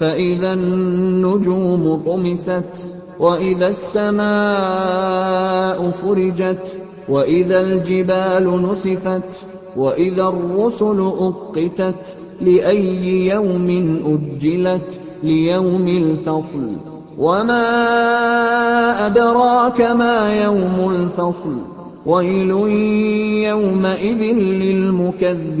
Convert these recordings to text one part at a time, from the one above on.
فَإِذَا النُّجُومُ طُمِسَتْ وَإِذَا السَّمَاءُ فُرِجَتْ وَإِذَا الْجِبَالُ نُسِفَتْ وَإِذَا الرُّسُلُ أُقِّتَتْ لِأَيِّ يَوْمٍ أُجِّلَتْ؟ لِيَوْمِ الْفَصْلِ ۖ. وَمَا أَدْرَاكَ مَا يَوْمُ الْفَصْلِ ۖ؟ وَيْلٌ يَوْمَئِذٍ لِّلْمُكَذِّبِينَ.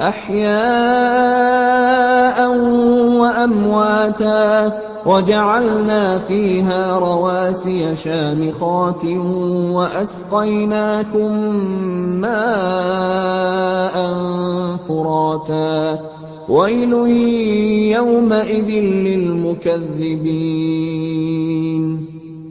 أَحْيَاءً وَأَمْوَاتًا وَجَعَلْنَا فِيهَا رَوَاسِيَ شَامِخَاتٍ وَأَسْقَيْنَاكُم مَّاءً فُرَاتًا. وَيْلٌ يَوْمَئِذٍ لِّلْمُكَذِّبِينَ.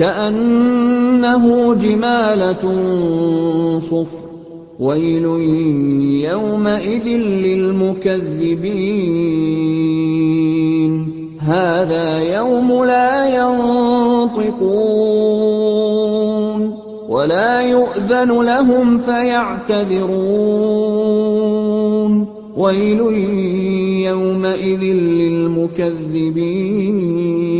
كَأَنَّهُ جِمَالَتٌ صُفْرٌ. وَيْلٌ يَوْمَئِذٍ لِّلْمُكَذِّبِينَ. هَٰذَا يَوْمُ لَا يَنطِقُونَ. وَلَا يُؤْذَنُ لَهُمْ فَيَعْتَذِرُونَ. وَيْلٌ يَوْمَئِذٍ لِّلْمُكَذِّبِينَ.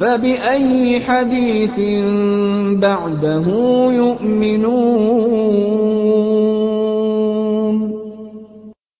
فَبِأَيِّ حَدِيثٍ بَعْدَهُ يُؤْمِنُونَ؟